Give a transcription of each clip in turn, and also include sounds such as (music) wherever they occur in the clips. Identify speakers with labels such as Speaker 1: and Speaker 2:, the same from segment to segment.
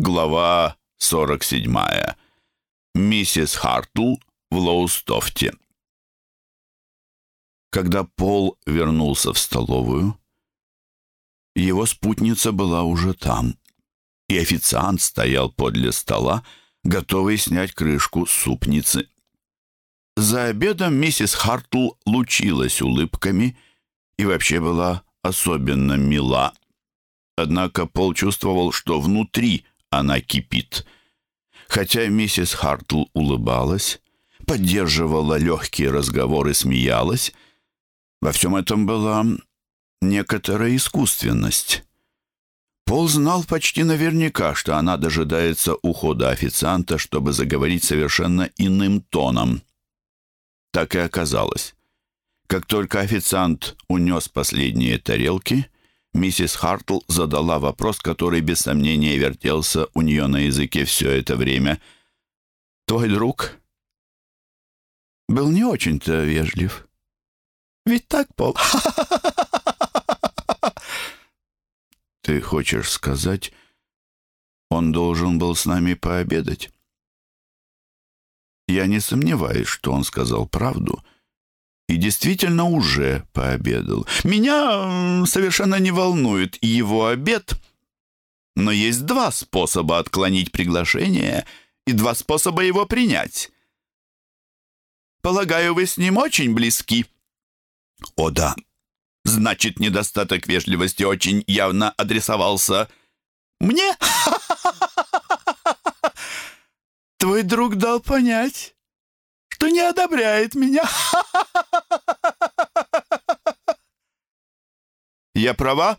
Speaker 1: Глава 47. Миссис Хартл в Лоустофте. Когда Пол вернулся в столовую, его спутница была уже там, и официант стоял подле стола, готовый снять крышку супницы. За обедом миссис Хартл лучилась улыбками и вообще была особенно мила. Однако Пол чувствовал, что внутри она кипит. Хотя миссис Хартл улыбалась, поддерживала легкие разговоры, смеялась, во всем этом была некоторая искусственность. Пол знал почти наверняка, что она дожидается ухода официанта, чтобы заговорить совершенно иным тоном. Так и оказалось. Как только официант унес последние тарелки — миссис Хартл задала вопрос, который без сомнения вертелся у нее на языке все это время. «Твой друг был не очень-то вежлив. Ведь так, Пол?» (laughs) «Ты хочешь сказать, он должен был с нами пообедать?» Я не сомневаюсь, что он сказал правду — и действительно уже пообедал. Меня совершенно не волнует его обед, но есть два способа отклонить приглашение и два способа его принять. Полагаю, вы с ним очень близки. О да, значит, недостаток вежливости очень явно адресовался мне. (laughs) Твой друг дал понять, что не одобряет меня. Я права?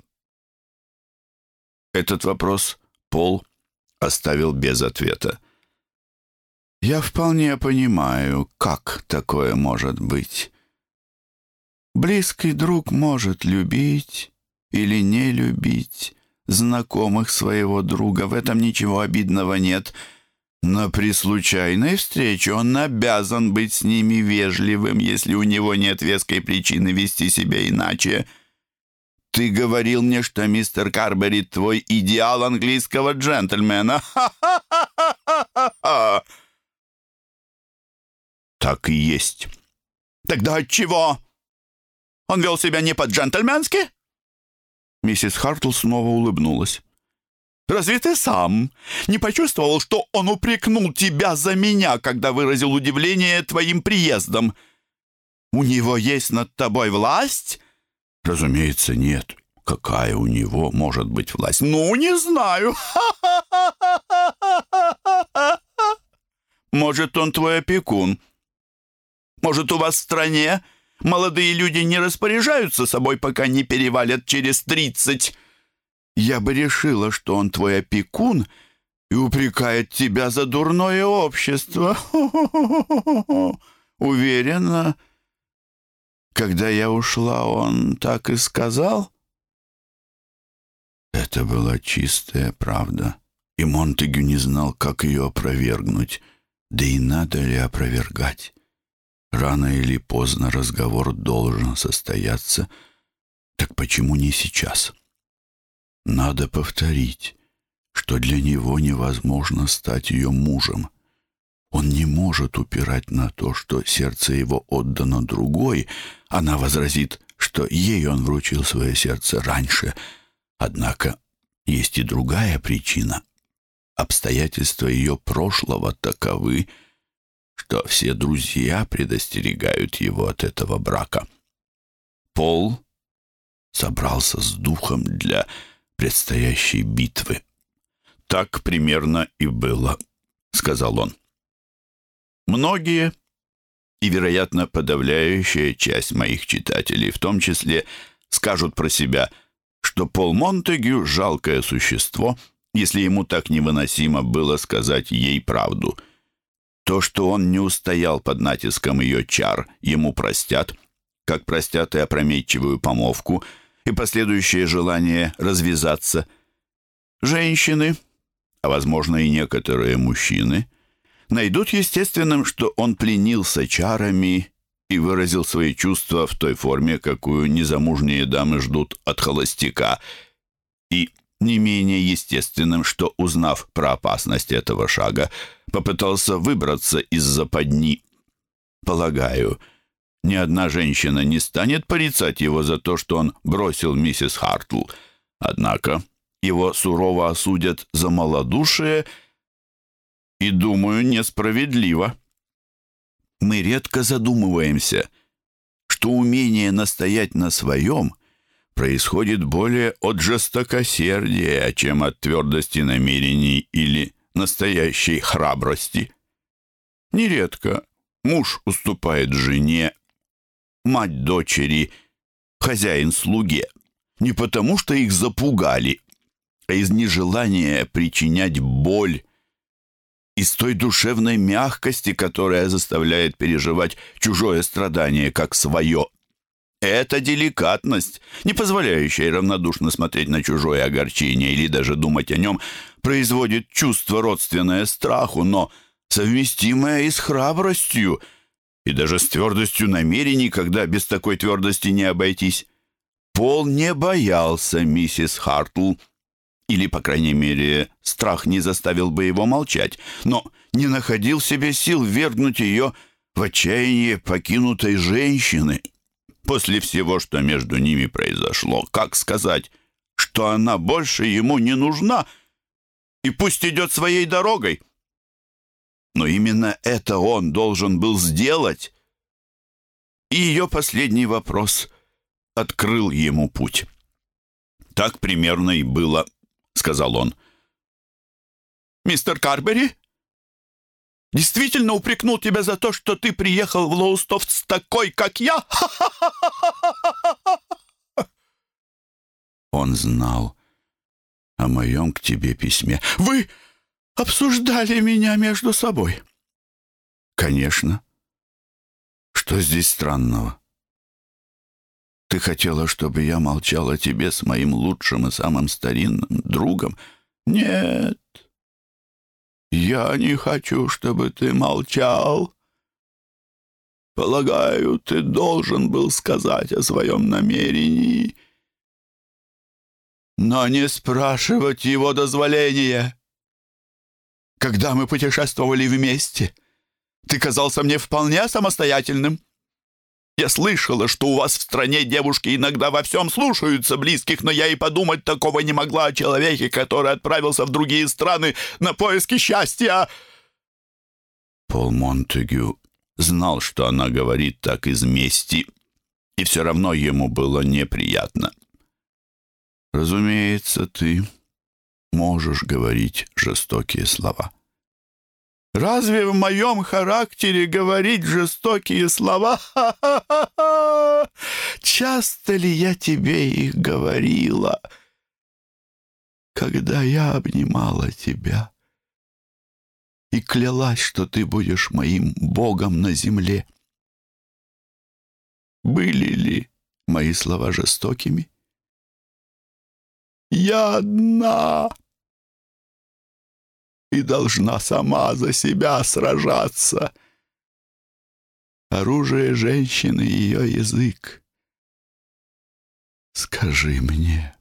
Speaker 1: Этот вопрос Пол оставил без ответа. Я вполне понимаю, как такое может быть. Близкий друг может любить или не любить знакомых своего друга. В этом ничего обидного нет — но при случайной встрече он обязан быть с ними вежливым, если у него нет веской причины вести себя иначе. Ты говорил мне, что мистер Карбери твой идеал английского джентльмена. Ха-ха-ха-ха-ха! Так и есть. Тогда от чего? Он вел себя не по-джентльменски? Миссис Хартл снова улыбнулась. Разве ты сам не почувствовал, что он упрекнул тебя за меня, когда выразил удивление твоим приездом? У него есть над тобой власть? Разумеется, нет. Какая у него может быть власть? Ну, не знаю. (laughs) Может, он твой опекун? Может, у вас в стране молодые люди не распоряжаются собой, пока не перевалят через тридцать? Я бы решила, что он твой опекун и упрекает тебя за дурное общество. (laughs) Уверена, когда я ушла, он так и сказал. Это была чистая правда, и Монтегю не знал, как ее опровергнуть, да и надо ли опровергать. Рано или поздно разговор должен состояться, так почему не сейчас?» Надо повторить, что для него невозможно стать ее мужем. Он не может упирать на то, что сердце его отдано другой. Она возразит, что ей он вручил свое сердце раньше. Однако есть и другая причина. Обстоятельства ее прошлого таковы, что все друзья предостерегают его от этого брака. Пол собрался с духом для предстоящей битвы. «Так примерно и было», — сказал он. «Многие и, вероятно, подавляющая часть моих читателей, в том числе, скажут про себя, что Пол Монтегю — жалкое существо, если ему так невыносимо было сказать ей правду. То, что он не устоял под натиском ее чар, ему простят, как простят и опрометчивую помовку — и последующее желание развязаться. Женщины, а возможно и некоторые мужчины, найдут естественным, что он пленился чарами и выразил свои чувства в той форме, какую незамужние дамы ждут от холостяка. И не менее естественным, что, узнав про опасность этого шага, попытался выбраться из западни. Полагаю, ни одна женщина не станет порицать его за то, что он бросил миссис Хартл. Однако его сурово осудят за малодушие и, думаю, несправедливо. Мы редко задумываемся, что умение настоять на своем происходит более от жестокосердия, чем от твердости намерений или настоящей храбрости. Нередко муж уступает жене, мать дочери, хозяин слуге, не потому что их запугали, а из нежелания причинять боль, из той душевной мягкости, которая заставляет переживать чужое страдание как свое. Это деликатность, не позволяющая равнодушно смотреть на чужое огорчение или даже думать о нем, производит чувство родственное страху, но совместимое и с храбростью, и даже с твердостью намерений, когда без такой твердости не обойтись. Пол не боялся миссис Хартл, или, по крайней мере, страх не заставил бы его молчать, но не находил в себе сил вергнуть ее в отчаяние покинутой женщины — после всего, что между ними произошло, как сказать, что она больше ему не нужна, и пусть идет своей дорогой? Но именно это он должен был сделать. И ее последний вопрос открыл ему путь. «Так примерно и было», — сказал он. «Мистер Карбери?» действительно упрекнул тебя за то, что ты приехал в Лоустофт такой, как я? (laughs) Он знал о моем к тебе письме. Вы обсуждали меня между собой. Конечно. Что здесь странного? Ты хотела, чтобы я молчал о тебе с моим лучшим и самым старинным другом? Нет. «Я не хочу, чтобы ты молчал. Полагаю, ты должен был сказать о своем намерении, но не спрашивать его дозволения. Когда мы путешествовали вместе, ты казался мне вполне самостоятельным». Я слышала, что у вас в стране девушки иногда во всем слушаются близких, но я и подумать такого не могла о человеке, который отправился в другие страны на поиски счастья. Пол Монтегю знал, что она говорит так из мести, и все равно ему было неприятно. «Разумеется, ты можешь говорить жестокие слова». Разве в моем характере говорить жестокие слова? (laughs) Часто ли я тебе их говорила, когда я обнимала тебя и клялась, что ты будешь моим Богом на земле? Были ли мои слова жестокими? Я одна и должна сама за себя сражаться. Оружие женщины — ее язык. Скажи мне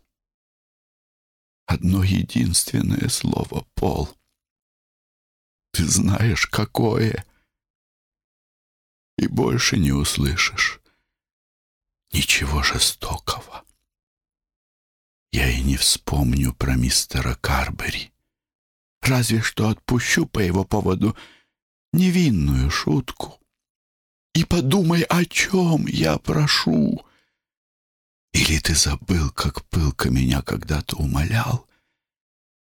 Speaker 1: одно единственное слово, Пол. Ты знаешь, какое, и больше не услышишь ничего жестокого. Я и не вспомню про мистера Карбери. Разве что отпущу по его поводу невинную шутку. И подумай, о чем я прошу. Или ты забыл, как пылко меня когда-то умолял,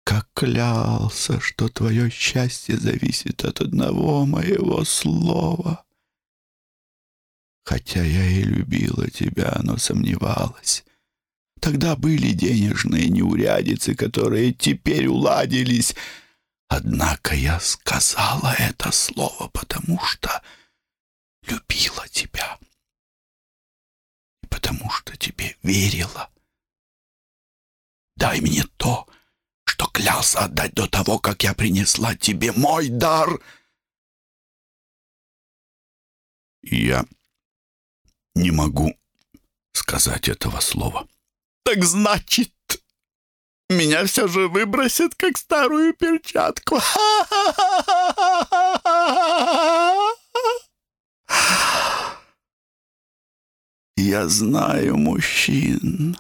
Speaker 1: как клялся, что твое счастье зависит от одного моего слова. Хотя я и любила тебя, но сомневалась. Тогда были денежные неурядицы, которые теперь уладились — Однако я сказала это слово, потому что любила тебя. И потому что тебе верила. Дай мне то, что клялся отдать до того, как я принесла тебе мой дар. Я не могу сказать этого слова. Так значит, меня все же выбросят, как старую перчатку. Я знаю мужчин.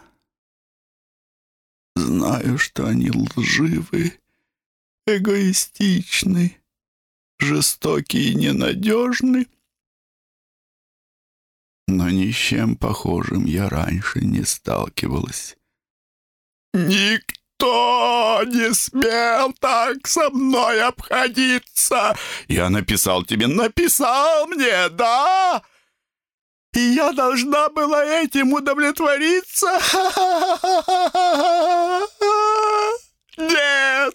Speaker 1: Знаю, что они лживы, эгоистичны, жестокие и ненадежны. Но ни с чем похожим я раньше не сталкивалась. «Никто не смел так со мной обходиться!» «Я написал тебе, написал мне, да?» «И я должна была этим удовлетвориться?» «Нет!»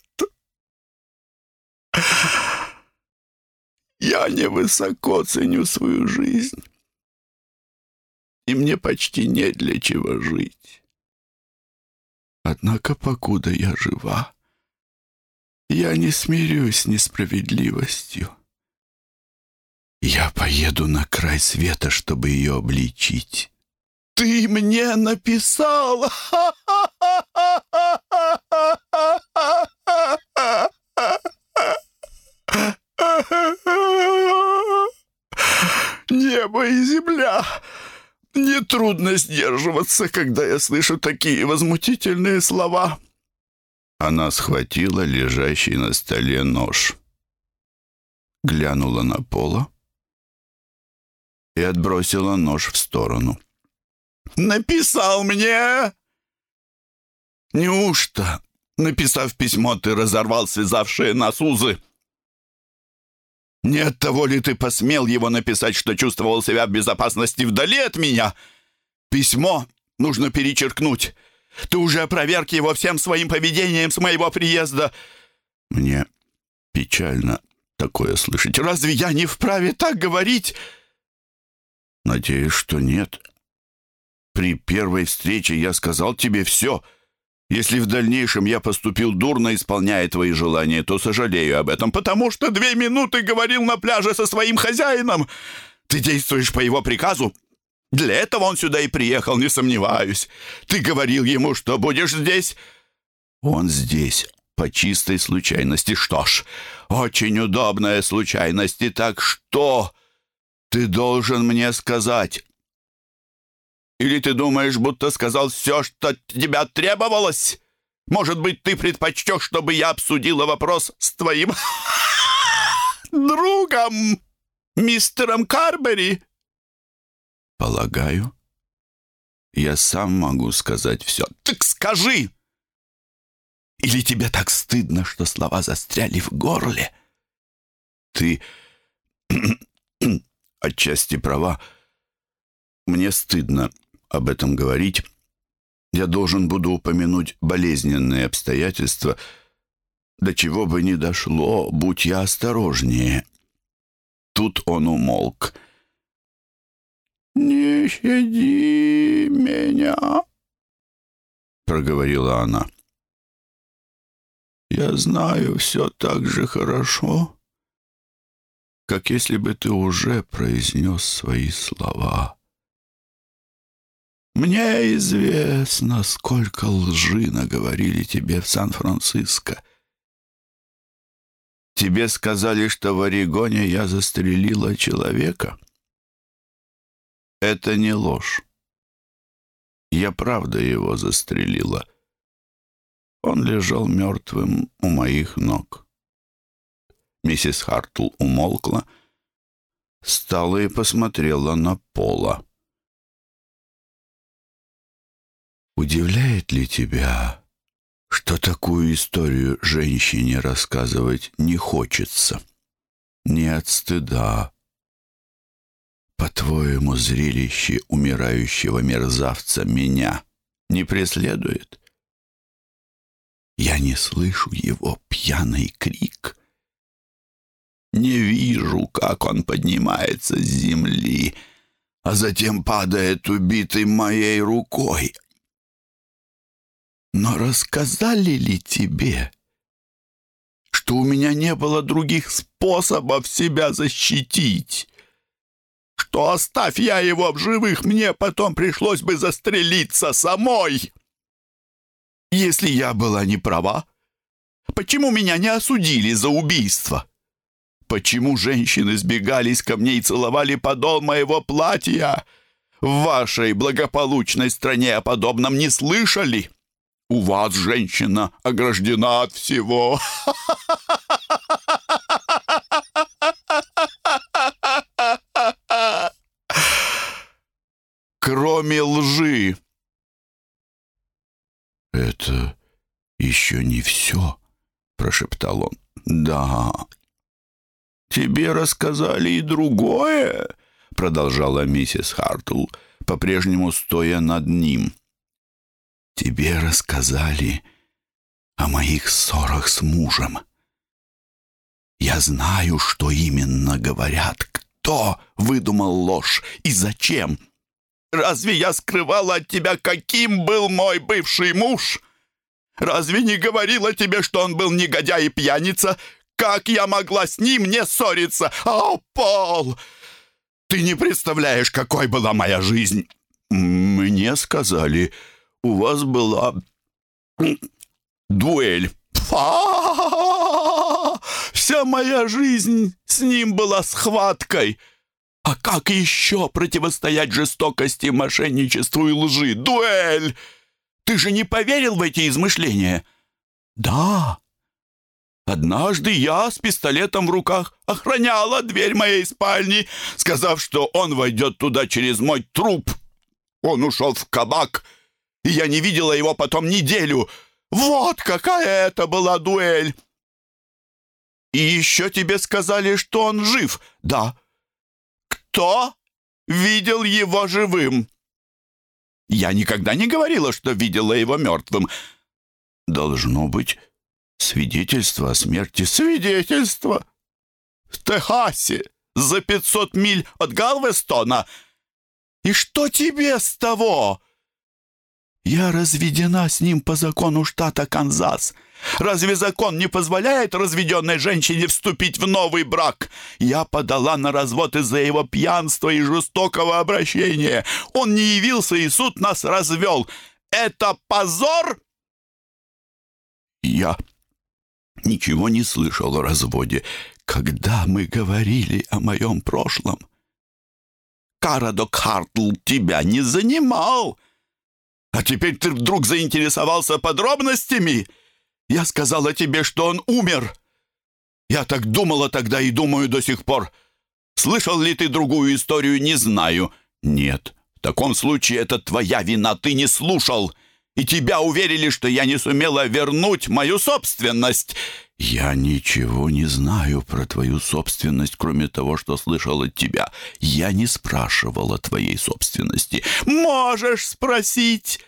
Speaker 1: «Я невысоко ценю свою жизнь, и мне почти нет для чего жить». Однако, покуда я жива, я не смирюсь с несправедливостью. Я поеду на край света, чтобы ее обличить. Ты мне написал! Небо и земля Нетрудно сдерживаться, когда я слышу такие возмутительные слова». Она схватила лежащий на столе нож, глянула на пола и отбросила нож в сторону. «Написал мне!» «Неужто, написав письмо, ты разорвал связавшие нас узы?» Не от того ли ты посмел его написать, что чувствовал себя в безопасности вдали от меня? Письмо нужно перечеркнуть. Ты уже опроверг его всем своим поведением с моего приезда. Мне печально такое слышать. Разве я не вправе так говорить? Надеюсь, что нет. При первой встрече я сказал тебе все — если в дальнейшем я поступил дурно, исполняя твои желания, то сожалею об этом, потому что две минуты говорил на пляже со своим хозяином. Ты действуешь по его приказу. Для этого он сюда и приехал, не сомневаюсь. Ты говорил ему, что будешь здесь. Он здесь по чистой случайности. Что ж, очень удобная случайность. И так что ты должен мне сказать? Или ты думаешь, будто сказал все, что от тебя требовалось? Может быть, ты предпочтешь, чтобы я обсудила вопрос с твоим (laughs) другом, мистером Карбери?» «Полагаю, я сам могу сказать все». «Так скажи!» «Или тебе так стыдно, что слова застряли в горле?» «Ты (clears throat) отчасти права. Мне стыдно об этом говорить, я должен буду упомянуть болезненные обстоятельства, до чего бы ни дошло, будь я осторожнее. Тут он умолк. «Не щади меня», — проговорила она. «Я знаю все так же хорошо, как если бы ты уже произнес свои слова». Мне известно, сколько лжи наговорили тебе в Сан-Франциско. Тебе сказали, что в Орегоне я застрелила человека. Это не ложь. Я правда его застрелила. Он лежал мертвым у моих ног. Миссис Хартл умолкла, стала и посмотрела на Пола. Удивляет ли тебя, что такую историю женщине рассказывать не хочется? Не от стыда. По-твоему, зрелище умирающего мерзавца меня не преследует? Я не слышу его пьяный крик. Не вижу, как он поднимается с земли, а затем падает убитый моей рукой, но рассказали ли тебе, что у меня не было других способов себя защитить? Что, оставь я его в живых, мне потом пришлось бы застрелиться самой? если я была не права? Почему меня не осудили за убийство? Почему женщины сбегались ко мне и целовали подол моего платья? В вашей благополучной стране о подобном не слышали. У вас женщина ограждена от всего. Кроме лжи. Это еще не все, прошептал он. Да. Тебе рассказали и другое, продолжала миссис Хартл, по-прежнему стоя над ним. Тебе рассказали о моих ссорах с мужем. Я знаю, что именно говорят, кто выдумал ложь и зачем. Разве я скрывала от тебя, каким был мой бывший муж? Разве не говорила тебе, что он был негодяй и пьяница? Как я могла с ним не ссориться? О, Пол! Ты не представляешь, какой была моя жизнь. Мне сказали, у вас была дуэль. Вся моя жизнь с ним была схваткой. А как еще противостоять жестокости, мошенничеству и лжи? Дуэль! Ты же не поверил в эти измышления? Да. Однажды я с пистолетом в руках охраняла дверь моей спальни, сказав, что он войдет туда через мой труп. Он ушел в кабак, и я не видела его потом неделю. Вот какая это была дуэль! И еще тебе сказали, что он жив. Да, кто видел его живым? Я никогда не говорила, что видела его мертвым. Должно быть свидетельство о смерти. Свидетельство? В Техасе, за пятьсот миль от Галвестона. И что тебе с того? Я разведена с ним по закону штата Канзас. Разве закон не позволяет разведенной женщине вступить в новый брак? Я подала на развод из-за его пьянства и жестокого обращения. Он не явился, и суд нас развел. Это позор? Я ничего не слышал о разводе, когда мы говорили о моем прошлом. Карадок Хартл тебя не занимал. А теперь ты вдруг заинтересовался подробностями?» Я сказала тебе, что он умер. Я так думала тогда и думаю до сих пор. Слышал ли ты другую историю, не знаю. Нет, в таком случае это твоя вина, ты не слушал. И тебя уверили, что я не сумела вернуть мою собственность. Я ничего не знаю про твою собственность, кроме того, что слышал от тебя. Я не спрашивала твоей собственности. Можешь спросить.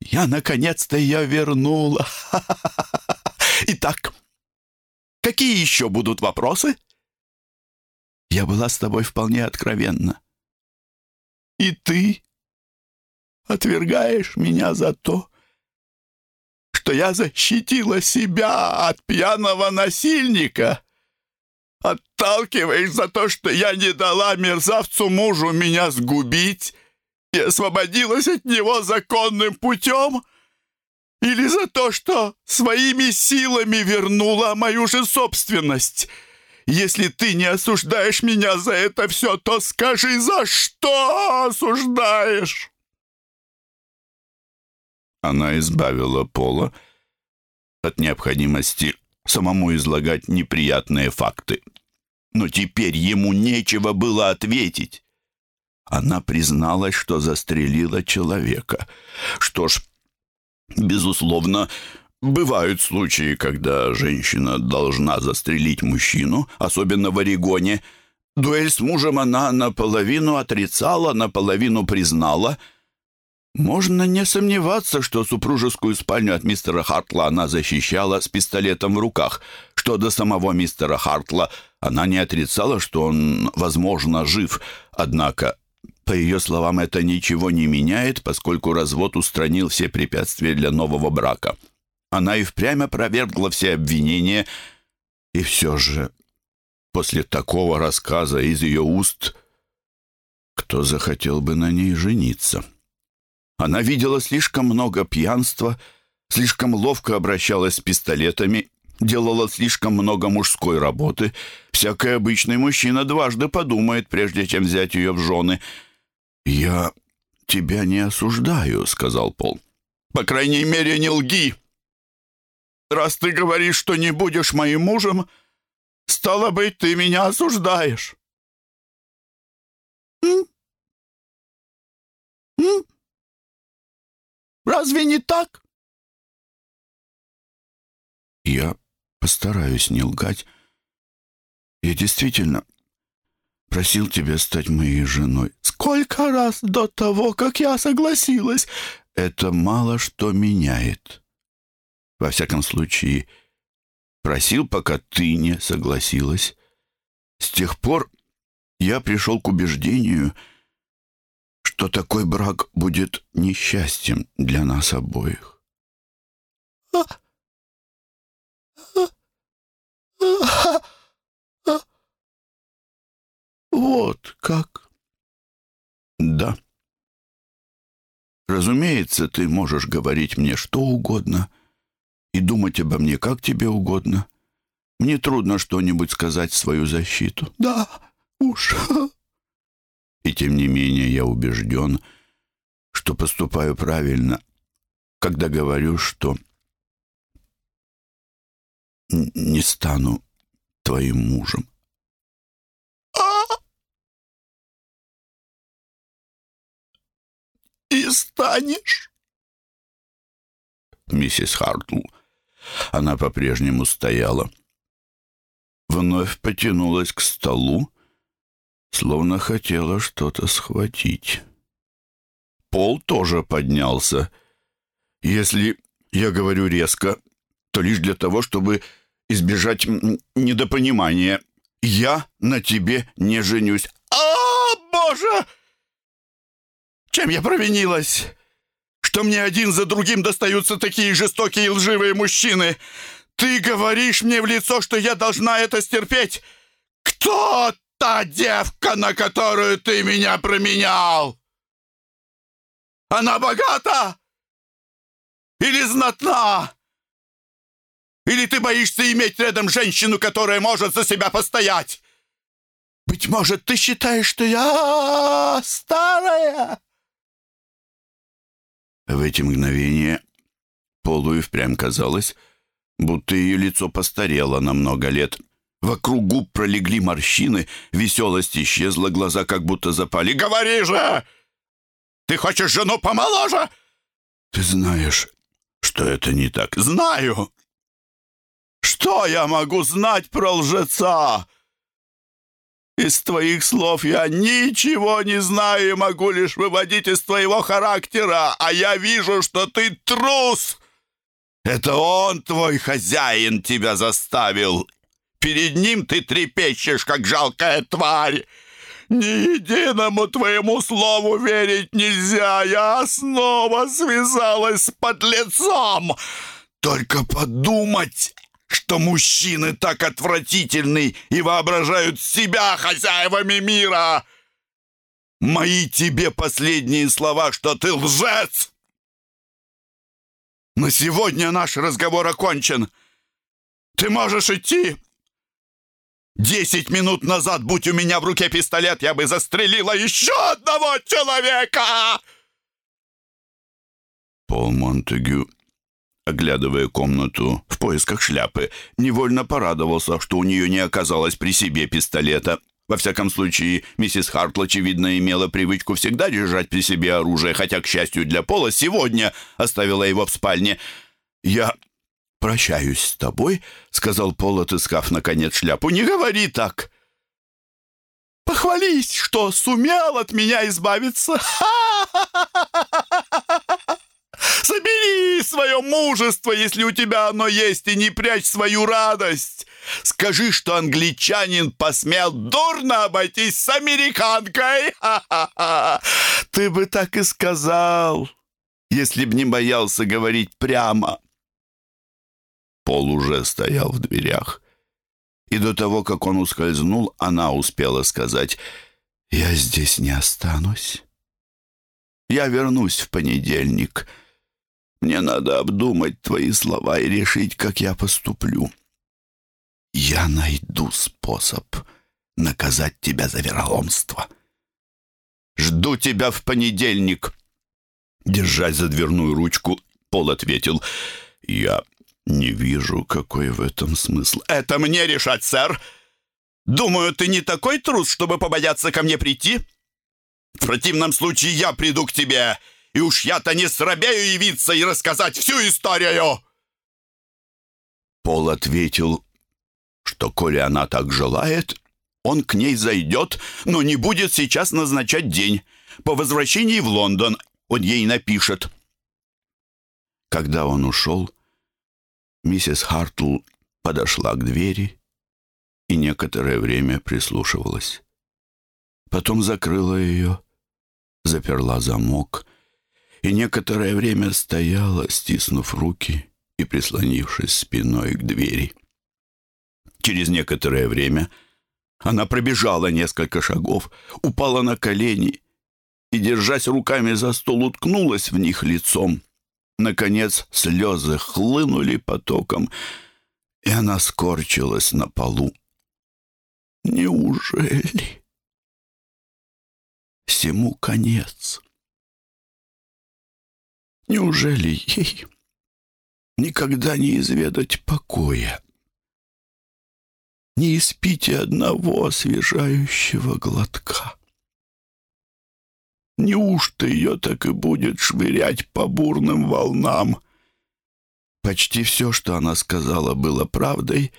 Speaker 1: Я наконец-то ее вернула. (laughs) Итак, какие еще будут вопросы? Я была с тобой вполне откровенна. И ты отвергаешь меня за то, что я защитила себя от пьяного насильника. Отталкиваешь за то, что я не дала мерзавцу мужу меня сгубить и освободилась от него законным путем? Или за то, что своими силами вернула мою же собственность? Если ты не осуждаешь меня за это все, то скажи, за что осуждаешь?» Она избавила Пола от необходимости самому излагать неприятные факты. Но теперь ему нечего было ответить. Она призналась, что застрелила человека. Что ж, безусловно, бывают случаи, когда женщина должна застрелить мужчину, особенно в Орегоне. Дуэль с мужем она наполовину отрицала, наполовину признала. Можно не сомневаться, что супружескую спальню от мистера Хартла она защищала с пистолетом в руках. Что до самого мистера Хартла, она не отрицала, что он, возможно, жив. Однако по ее словам, это ничего не меняет, поскольку развод устранил все препятствия для нового брака. Она и впрямь опровергла все обвинения, и все же после такого рассказа из ее уст кто захотел бы на ней жениться? Она видела слишком много пьянства, слишком ловко обращалась с пистолетами, делала слишком много мужской работы. Всякий обычный мужчина дважды подумает, прежде чем взять ее в жены. «Я тебя не осуждаю», — сказал Пол. «По крайней мере, не лги. Раз ты говоришь, что не будешь моим мужем, стало быть, ты меня осуждаешь». М? М? Разве не так? Я постараюсь не лгать. Я действительно просил тебя стать моей женой. Сколько раз до того, как я согласилась? Это мало что меняет. Во всяком случае, просил, пока ты не согласилась. С тех пор я пришел к убеждению, что такой брак будет несчастьем для нас обоих. Вот как? Да. Разумеется, ты можешь говорить мне что угодно и думать обо мне как тебе угодно. Мне трудно что-нибудь сказать в свою защиту. Да, уж. И тем не менее я убежден, что поступаю правильно, когда говорю, что не стану твоим мужем. А? И станешь? Миссис Хартл. Она по-прежнему стояла. Вновь потянулась к столу, словно хотела что-то схватить. Пол тоже поднялся. Если я говорю резко, то лишь для того, чтобы избежать недопонимания. Я на тебе не женюсь. А, боже! Чем я провинилась? Что мне один за другим достаются такие жестокие и лживые мужчины? Ты говоришь мне в лицо, что я должна это стерпеть? Кто та девка, на которую ты меня променял? Она богата? Или знатна? Или ты боишься иметь рядом женщину, которая может за себя постоять? Быть может, ты считаешь, что я старая?» В эти мгновения Полу и впрямь казалось, будто ее лицо постарело на много лет. Вокруг губ пролегли морщины, веселость исчезла, глаза как будто запали. «Говори же! Ты хочешь жену помоложе?» «Ты знаешь, что это не так». «Знаю! Что я могу знать про лжеца? Из твоих слов я ничего не знаю и могу лишь выводить из твоего характера, а я вижу, что ты трус. Это он, твой хозяин, тебя заставил. Перед ним ты трепещешь, как жалкая тварь. Ни единому твоему слову верить нельзя. Я снова связалась с подлецом. Только подумать, что мужчины так отвратительны и воображают себя хозяевами мира. Мои тебе последние слова, что ты лжец. На сегодня наш разговор окончен. Ты можешь идти. Десять минут назад, будь у меня в руке пистолет, я бы застрелила еще одного человека!» Пол Монтегю оглядывая комнату в поисках шляпы, невольно порадовался, что у нее не оказалось при себе пистолета. Во всяком случае, миссис Хартл, очевидно, имела привычку всегда держать при себе оружие, хотя, к счастью для Пола, сегодня оставила его в спальне. «Я прощаюсь с тобой», — сказал Пол, отыскав, наконец, шляпу. «Не говори так!» «Похвались, что сумел от меня избавиться!» (laughs) Собери свое мужество, если у тебя оно есть, и не прячь свою радость. Скажи, что англичанин посмел дурно обойтись с американкой. (laughs) Ты бы так и сказал, если б не боялся говорить прямо. Пол уже стоял в дверях. И до того, как он ускользнул, она успела сказать, «Я здесь не останусь. Я вернусь в понедельник». Мне надо обдумать твои слова и решить, как я поступлю. Я найду способ наказать тебя за вероломство. Жду тебя в понедельник. Держась за дверную ручку, Пол ответил, «Я не вижу, какой в этом смысл». «Это мне решать, сэр. Думаю, ты не такой трус, чтобы побояться ко мне прийти. В противном случае я приду к тебе, и уж я-то не срабею явиться и рассказать всю историю». Пол ответил, что, коли она так желает, он к ней зайдет, но не будет сейчас назначать день. По возвращении в Лондон он ей напишет. Когда он ушел, миссис Хартл подошла к двери и некоторое время прислушивалась. Потом закрыла ее, заперла замок и некоторое время стояла, стиснув руки и прислонившись спиной к двери. Через некоторое время она пробежала несколько шагов, упала на колени и, держась руками за стол, уткнулась в них лицом. Наконец слезы хлынули потоком, и она скорчилась на полу. Неужели? Всему конец. Неужели ей никогда не изведать покоя? Не испите одного освежающего глотка. Неужто ее так и будет швырять по бурным волнам? Почти все, что она сказала, было правдой,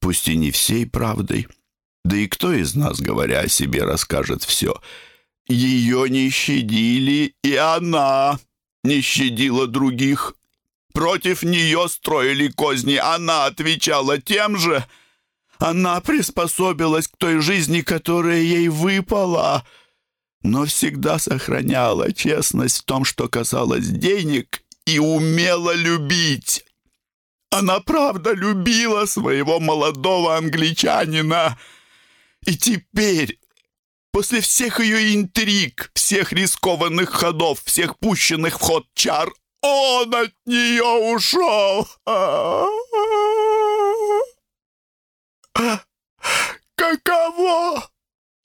Speaker 1: пусть и не всей правдой. Да и кто из нас, говоря о себе, расскажет все? Ее не щадили, и она не щадила других. Против нее строили козни, она отвечала тем же. Она приспособилась к той жизни, которая ей выпала, но всегда сохраняла честность в том, что касалось денег, и умела любить. Она правда любила своего молодого англичанина. И теперь После всех ее интриг, всех рискованных ходов, всех пущенных в ход чар, он от нее ушел. Каково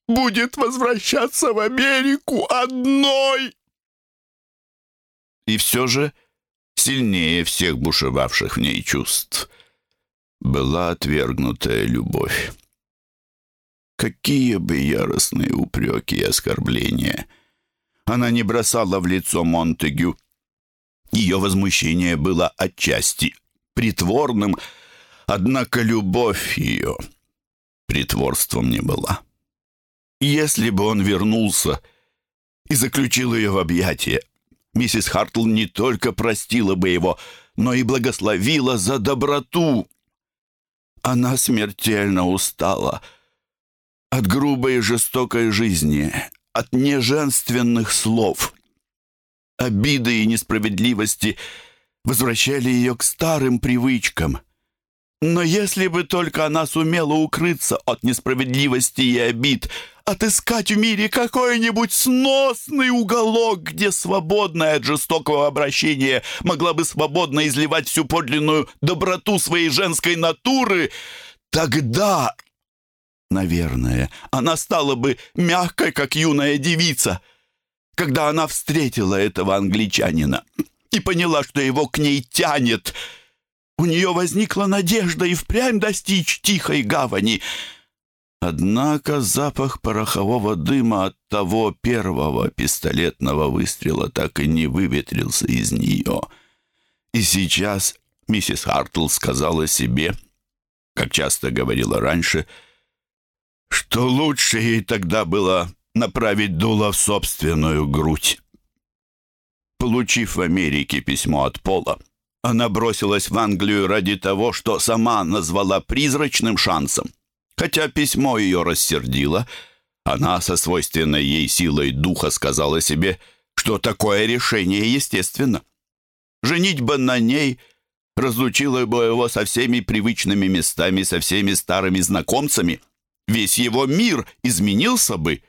Speaker 1: будет возвращаться в Америку одной? И все же сильнее всех бушевавших в ней чувств была отвергнутая любовь. Какие бы яростные упреки и оскорбления она не бросала в лицо Монтегю. Ее возмущение было отчасти притворным, однако любовь ее притворством не была. Если бы он вернулся и заключил ее в объятия, миссис Хартл не только простила бы его, но и благословила за доброту. Она смертельно устала — от грубой и жестокой жизни, от неженственных слов. Обиды и несправедливости возвращали ее к старым привычкам. Но если бы только она сумела укрыться от несправедливости и обид, отыскать в мире какой-нибудь сносный уголок, где свободная от жестокого обращения могла бы свободно изливать всю подлинную доброту своей женской натуры, тогда Наверное, она стала бы мягкой, как юная девица, когда она встретила этого англичанина и поняла, что его к ней тянет. У нее возникла надежда и впрямь достичь тихой гавани. Однако запах порохового дыма от того первого пистолетного выстрела так и не выветрился из нее. И сейчас миссис Хартл сказала себе, как часто говорила раньше, — что лучше ей тогда было направить дуло в собственную грудь. Получив в Америке письмо от Пола, она бросилась в Англию ради того, что сама назвала призрачным шансом. Хотя письмо ее рассердило, она со свойственной ей силой духа сказала себе, что такое решение естественно. Женитьба на ней разлучила бы его со всеми привычными местами, со всеми старыми знакомцами — весь его мир изменился бы.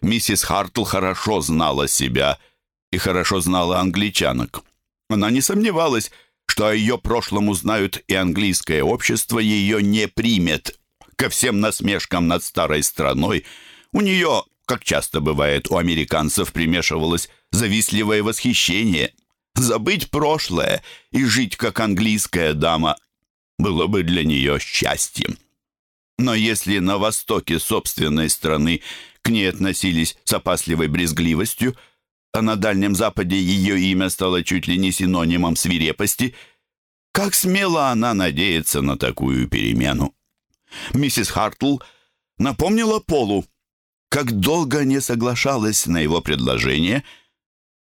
Speaker 1: Миссис Хартл хорошо знала себя и хорошо знала англичанок. Она не сомневалась, что о ее прошлом узнают и английское общество ее не примет. Ко всем насмешкам над старой страной у нее, как часто бывает у американцев, примешивалось завистливое восхищение. Забыть прошлое и жить как английская дама было бы для нее счастьем. Но если на востоке собственной страны к ней относились с опасливой брезгливостью, а на Дальнем Западе ее имя стало чуть ли не синонимом свирепости, как смело она надеется на такую перемену. Миссис Хартл напомнила Полу, как долго не соглашалась на его предложение,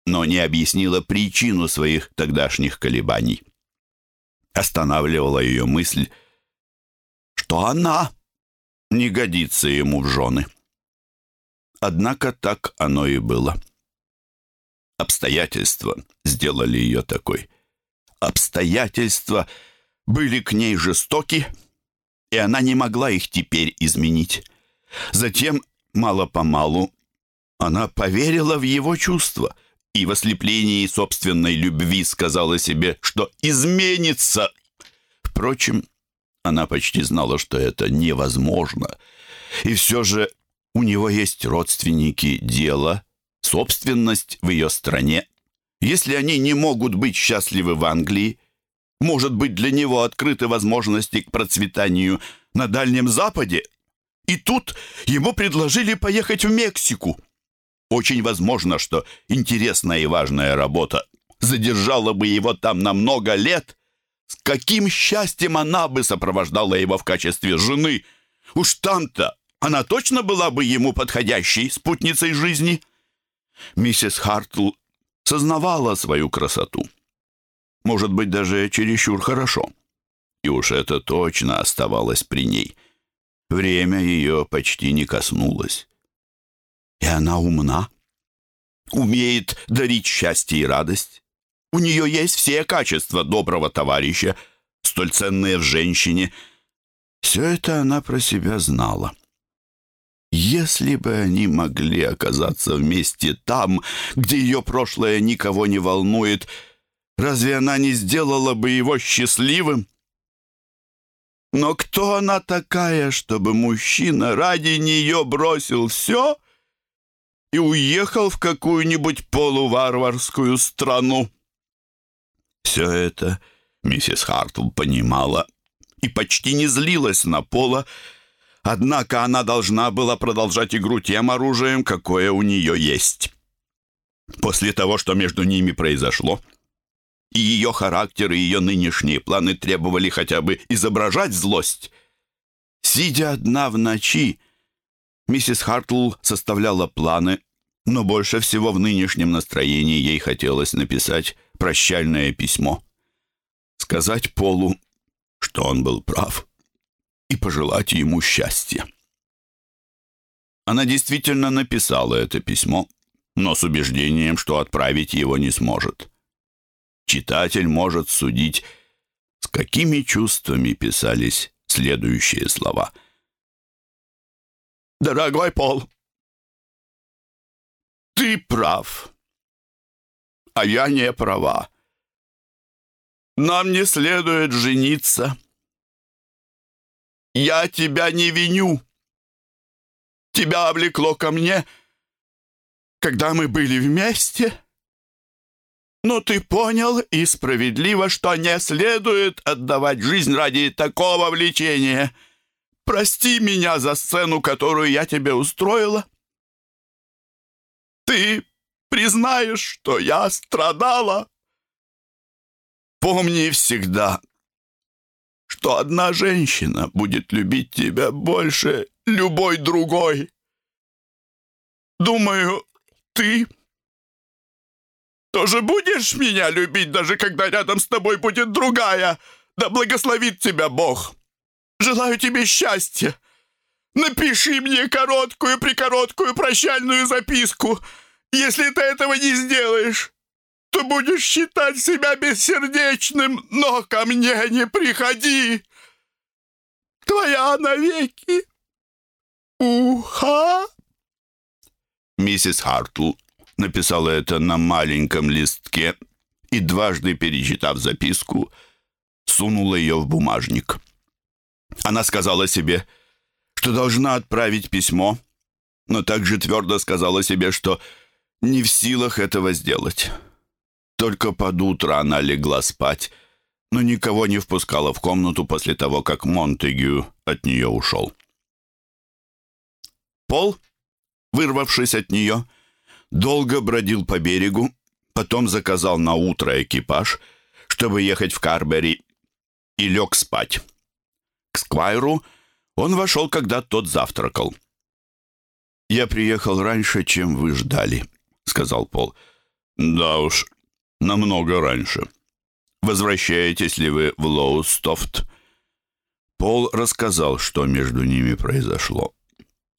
Speaker 1: но не объяснила причину своих тогдашних колебаний. Останавливала ее мысль, что она не годится ему в жены. Однако так оно и было. Обстоятельства сделали ее такой. Обстоятельства были к ней жестоки, и она не могла их теперь изменить. Затем, мало-помалу, она поверила в его чувства и в ослеплении собственной любви сказала себе, что изменится. Впрочем, она почти знала, что это невозможно. И все же у него есть родственники, дело, собственность в ее стране. Если они не могут быть счастливы в Англии, может быть, для него открыты возможности к процветанию на Дальнем Западе? И тут ему предложили поехать в Мексику. Очень возможно, что интересная и важная работа задержала бы его там на много лет. С каким счастьем она бы сопровождала его в качестве жены? Уж там-то она точно была бы ему подходящей спутницей жизни. Миссис Хартл сознавала свою красоту. Может быть, даже чересчур хорошо. И уж это точно оставалось при ней. Время ее почти не коснулось. И она умна, умеет дарить счастье и радость. У нее есть все качества доброго товарища, столь ценные в женщине. Все это она про себя знала. Если бы они могли оказаться вместе там, где ее прошлое никого не волнует, разве она не сделала бы его счастливым? Но кто она такая, чтобы мужчина ради нее бросил все и уехал в какую-нибудь полуварварскую страну? Все это миссис Хартл понимала и почти не злилась на Пола, Однако она должна была продолжать игру тем оружием, какое у нее есть. После того, что между ними произошло, и ее характер, и ее нынешние планы требовали хотя бы изображать злость. Сидя одна в ночи, миссис Хартл составляла планы, но больше всего в нынешнем настроении ей хотелось написать прощальное письмо. Сказать Полу, что он был прав и пожелать ему счастья. Она действительно написала это письмо, но с убеждением, что отправить его не сможет. Читатель может судить, с какими чувствами писались следующие слова. «Дорогой Пол, ты прав, а я не права. Нам не следует жениться». Я тебя не виню. Тебя облекло ко мне, когда мы были вместе. Но ты понял и справедливо, что не следует отдавать жизнь ради такого влечения. Прости меня за сцену, которую я тебе устроила. Ты признаешь, что я страдала. Помни всегда, что одна женщина будет любить тебя больше любой другой. Думаю, ты тоже будешь меня любить, даже когда рядом с тобой будет другая. Да благословит тебя Бог. Желаю тебе счастья. Напиши мне короткую-прикороткую прощальную записку, если ты этого не сделаешь то будешь считать себя бессердечным, но ко мне не приходи. Твоя навеки. Уха. Миссис Хартл написала это на маленьком листке и, дважды перечитав записку, сунула ее в бумажник. Она сказала себе, что должна отправить письмо, но также твердо сказала себе, что не в силах этого сделать. Только под утро она легла спать, но никого не впускала в комнату после того, как Монтегю от нее ушел. Пол, вырвавшись от нее, долго бродил по берегу, потом заказал на утро экипаж, чтобы ехать в Карбери, и лег спать. К Сквайру он вошел, когда тот завтракал. «Я приехал раньше, чем вы ждали», — сказал Пол. «Да уж, намного раньше. Возвращаетесь ли вы в Лоустофт?» Пол рассказал, что между ними произошло.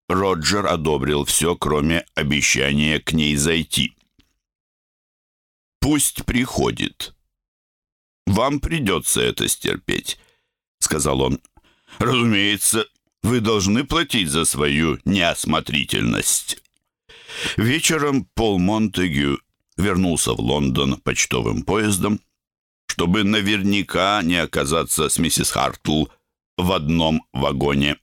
Speaker 1: Роджер одобрил все, кроме обещания к ней зайти. «Пусть приходит. Вам придется это стерпеть», — сказал он. «Разумеется, вы должны платить за свою неосмотрительность». Вечером Пол Монтегю вернулся в Лондон почтовым поездом, чтобы наверняка не оказаться с миссис Хартл в одном вагоне.